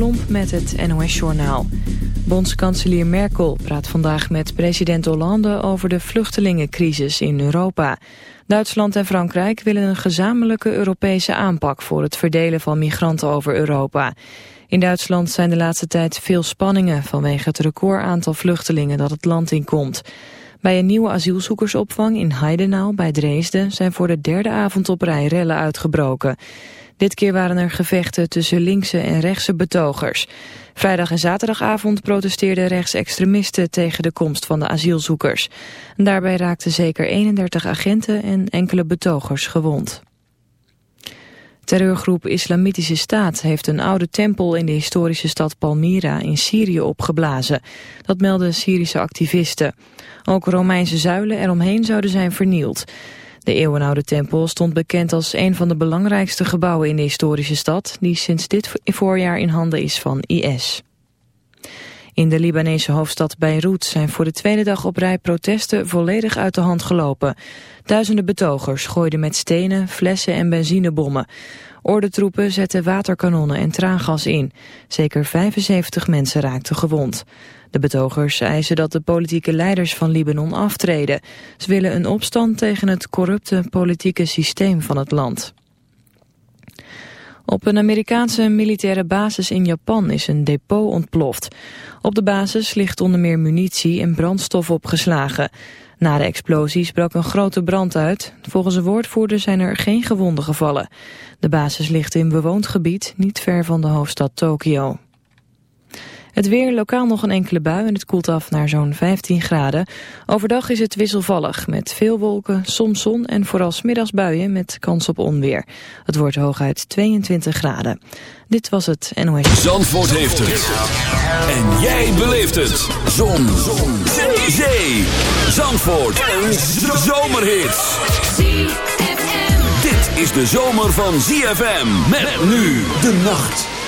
Klomp met het NOS-journaal. Bondskanselier Merkel praat vandaag met president Hollande over de vluchtelingencrisis in Europa. Duitsland en Frankrijk willen een gezamenlijke Europese aanpak voor het verdelen van migranten over Europa. In Duitsland zijn de laatste tijd veel spanningen vanwege het recordaantal vluchtelingen dat het land inkomt. Bij een nieuwe asielzoekersopvang in Heidenau bij Dresden zijn voor de derde avond op rij rellen uitgebroken. Dit keer waren er gevechten tussen linkse en rechtse betogers. Vrijdag en zaterdagavond protesteerden rechtsextremisten tegen de komst van de asielzoekers. Daarbij raakten zeker 31 agenten en enkele betogers gewond. Terreurgroep Islamitische Staat heeft een oude tempel in de historische stad Palmyra in Syrië opgeblazen. Dat melden Syrische activisten. Ook Romeinse zuilen eromheen zouden zijn vernield. De eeuwenoude tempel stond bekend als een van de belangrijkste gebouwen in de historische stad, die sinds dit voorjaar in handen is van IS. In de Libanese hoofdstad Beirut zijn voor de tweede dag op rij protesten volledig uit de hand gelopen. Duizenden betogers gooiden met stenen, flessen en benzinebommen. Ordentroepen zetten waterkanonnen en traangas in. Zeker 75 mensen raakten gewond. De betogers eisen dat de politieke leiders van Libanon aftreden. Ze willen een opstand tegen het corrupte politieke systeem van het land. Op een Amerikaanse militaire basis in Japan is een depot ontploft. Op de basis ligt onder meer munitie en brandstof opgeslagen. Na de explosies brak een grote brand uit. Volgens een woordvoerder zijn er geen gewonden gevallen. De basis ligt in bewoond gebied, niet ver van de hoofdstad Tokio. Het weer, lokaal nog een enkele bui en het koelt af naar zo'n 15 graden. Overdag is het wisselvallig met veel wolken, soms zon en vooral smiddags buien met kans op onweer. Het wordt hooguit 22 graden. Dit was het NOS. Zandvoort heeft het. En jij beleeft het. Zon. zon. Zee. Zee. Zandvoort. Een zomerhit. Dit is de zomer van ZFM. Met nu de nacht.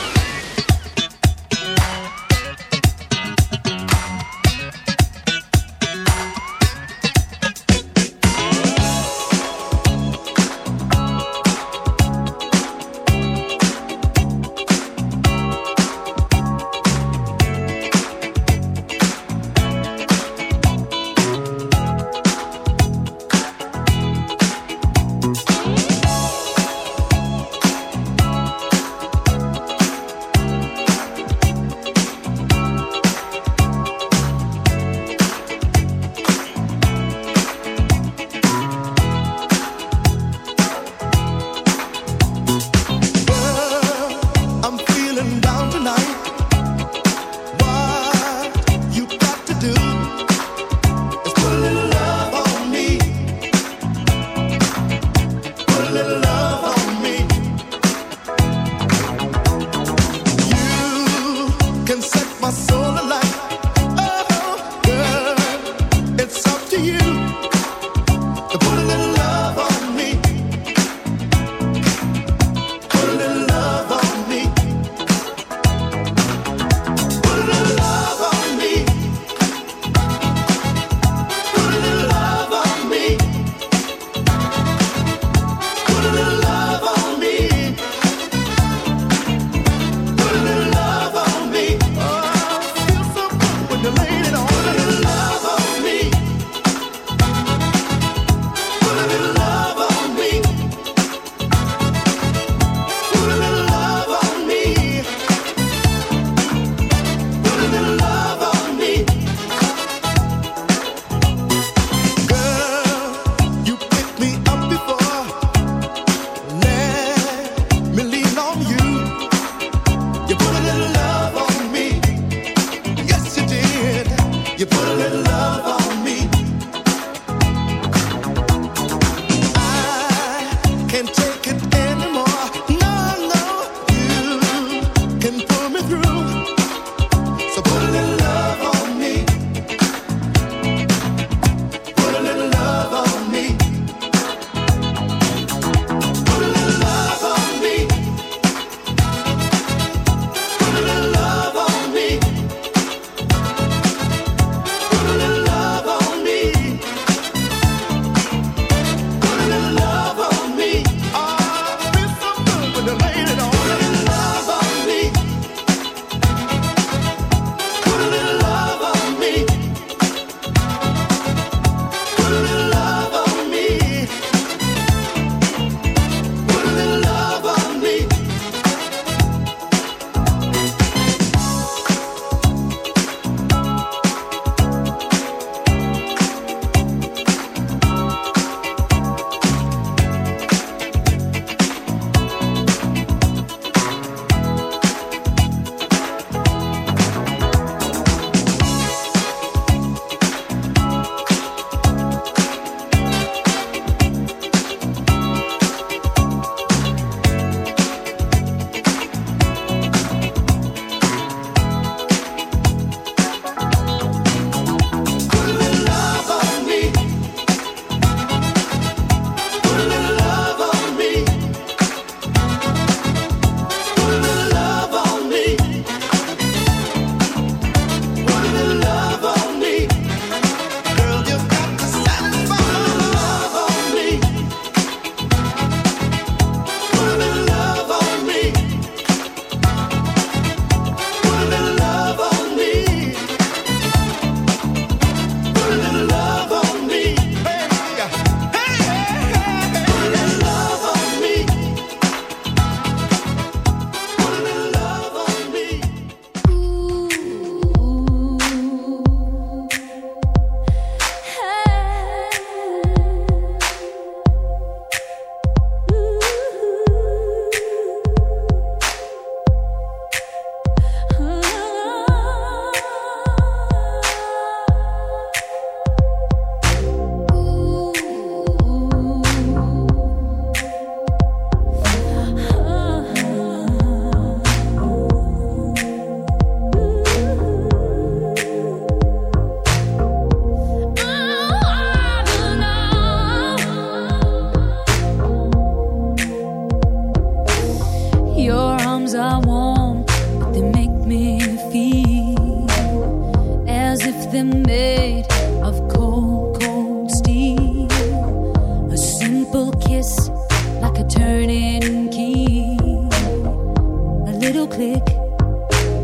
little click,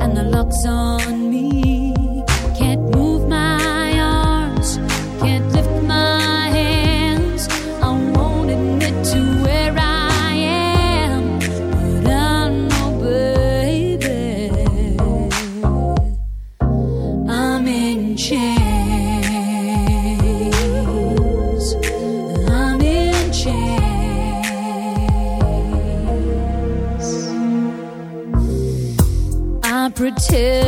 and the lock's on me. too.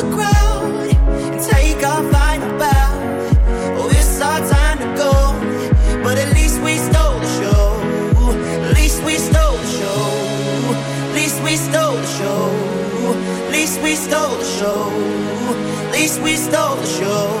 the we stole the show.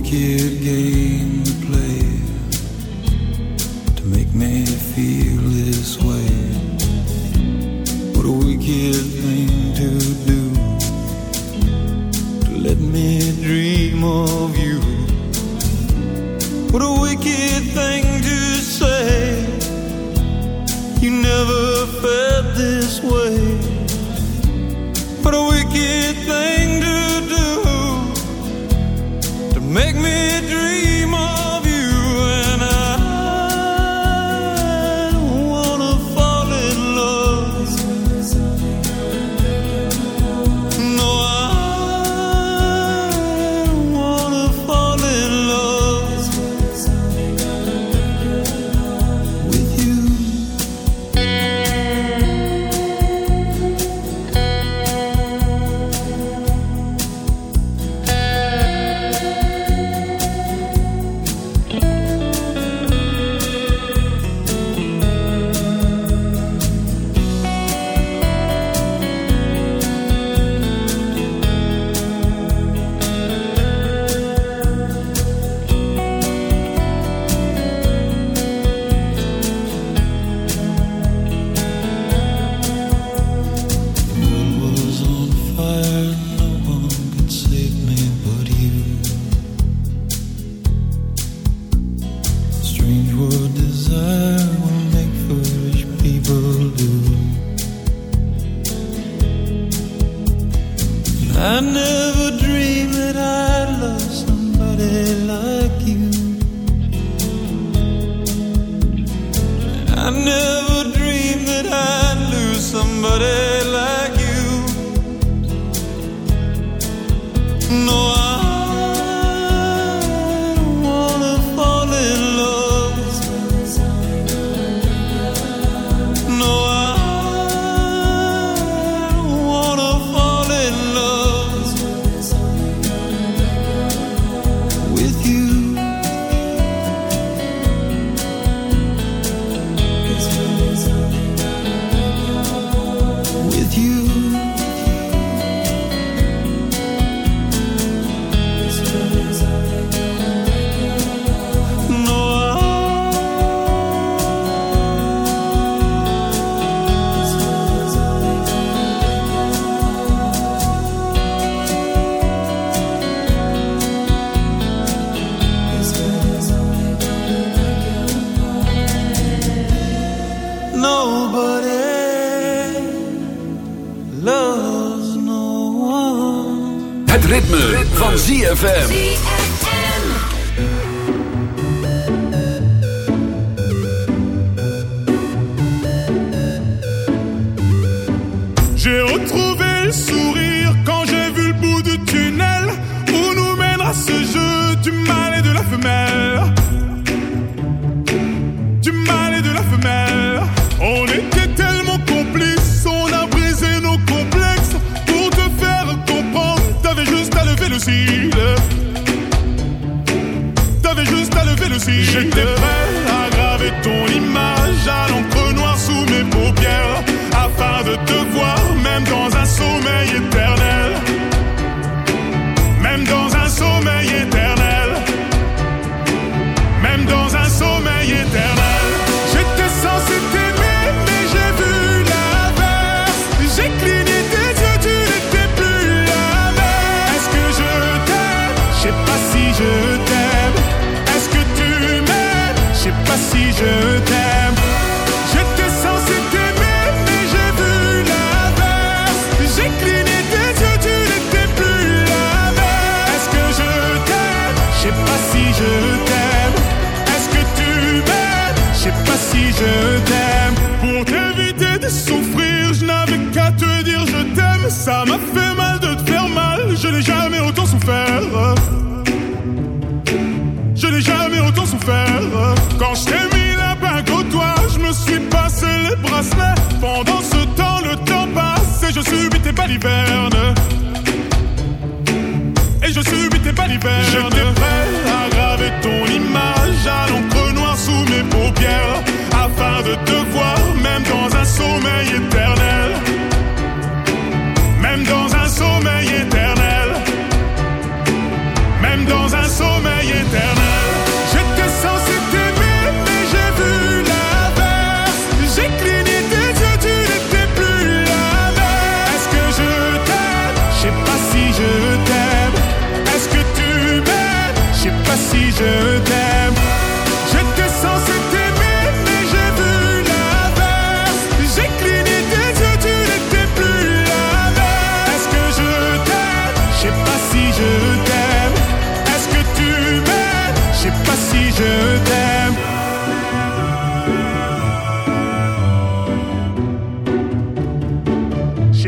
wicked game.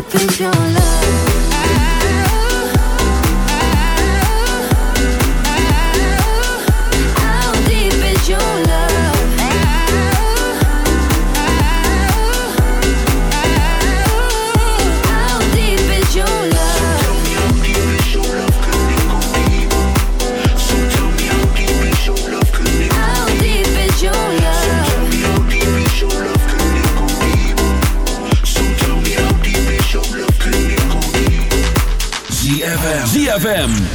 sleep until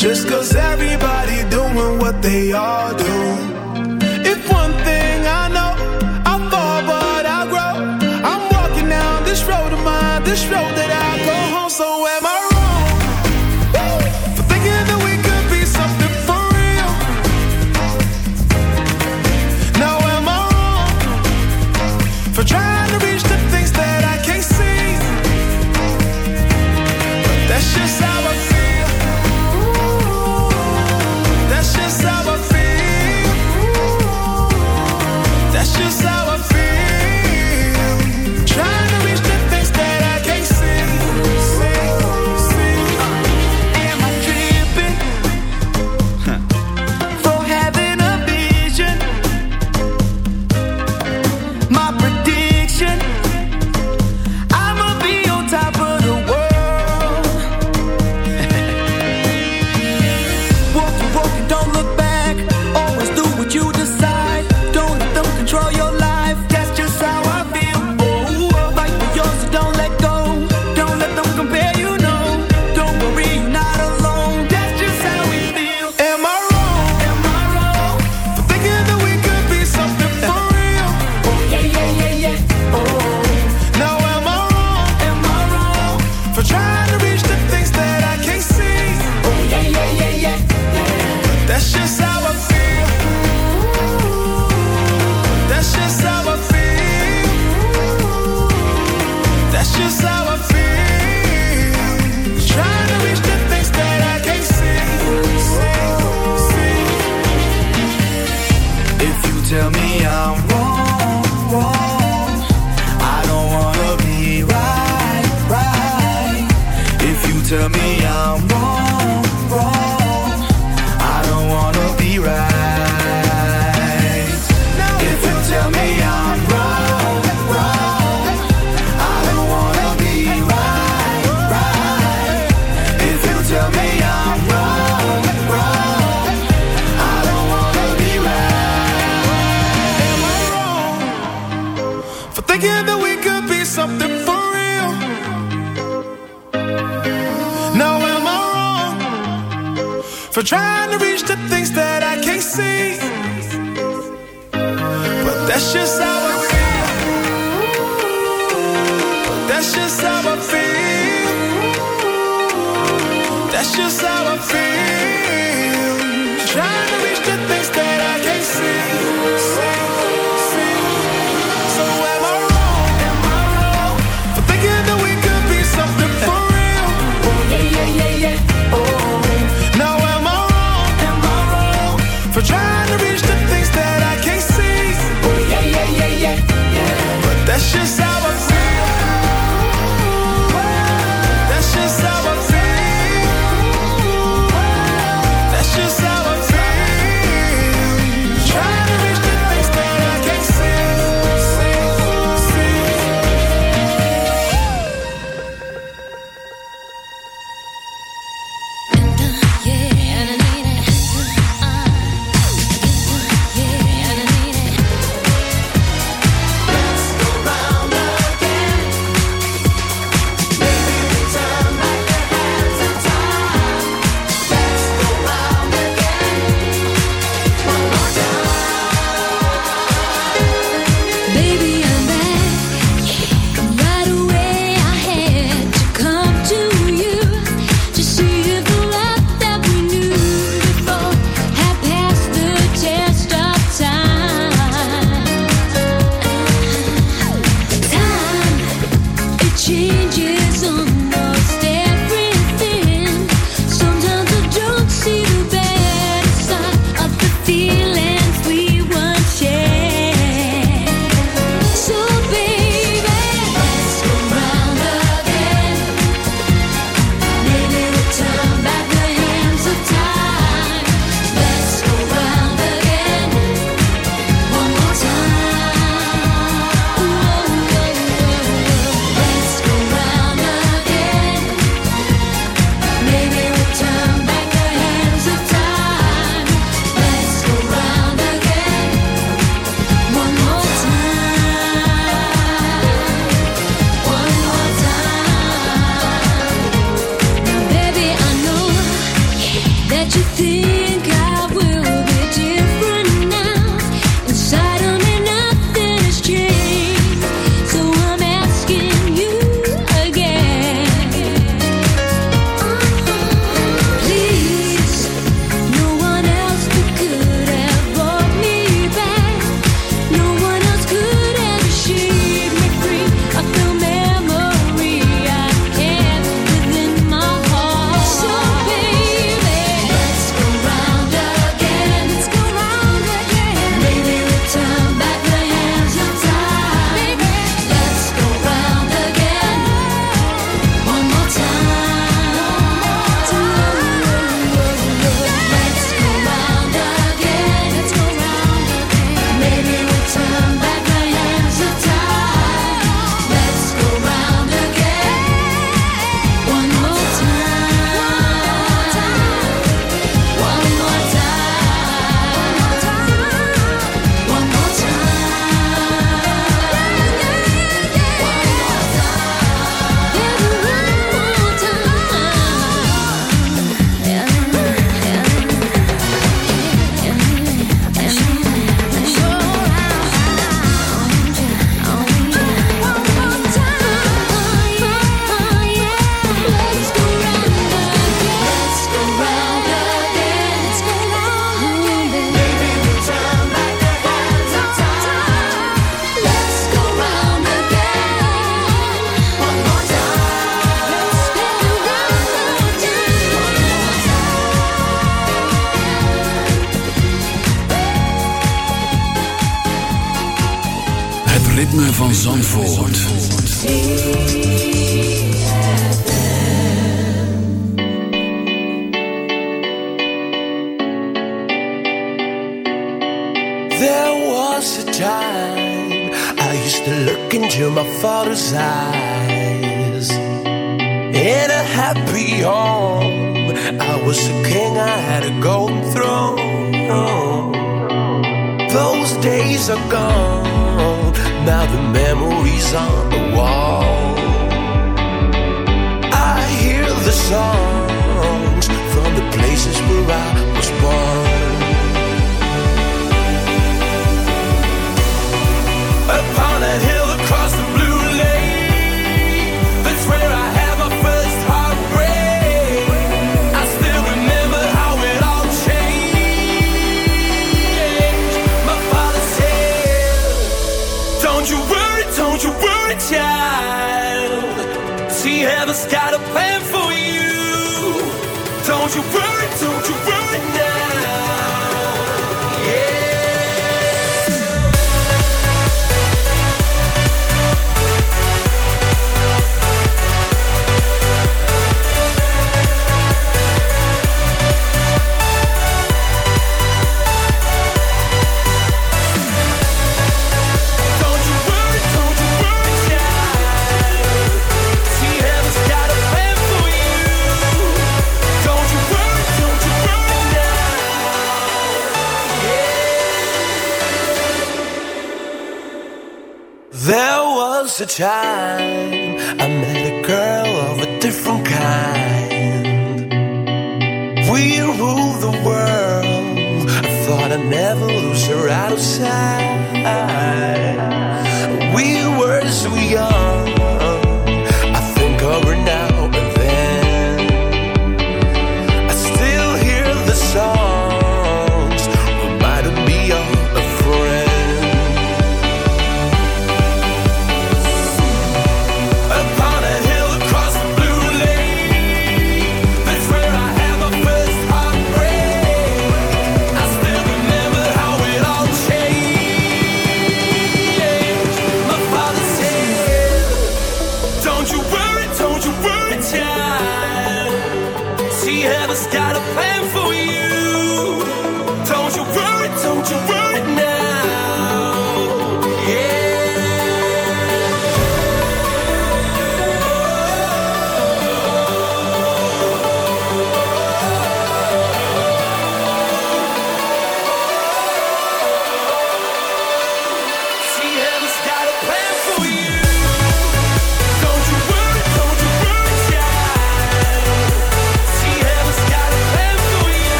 Just cause everybody doing what they all do.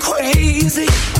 crazy.